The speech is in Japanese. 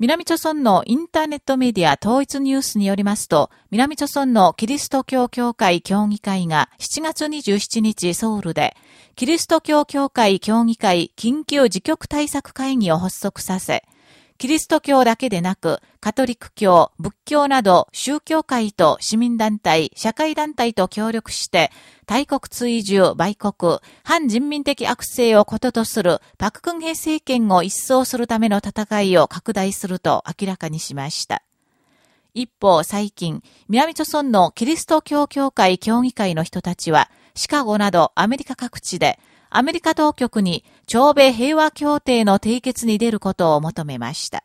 南朝村のインターネットメディア統一ニュースによりますと、南朝村のキリスト教協会協議会が7月27日ソウルで、キリスト教協会協議会緊急自局対策会議を発足させ、キリスト教だけでなく、カトリック教、仏教など宗教界と市民団体、社会団体と協力して、大国追従、売国、反人民的悪性をこととするパククンヘ政権を一掃するための戦いを拡大すると明らかにしました。一方、最近、南朝村のキリスト教協会協議会の人たちは、シカゴなどアメリカ各地で、アメリカ当局に朝米平和協定の締結に出ることを求めました。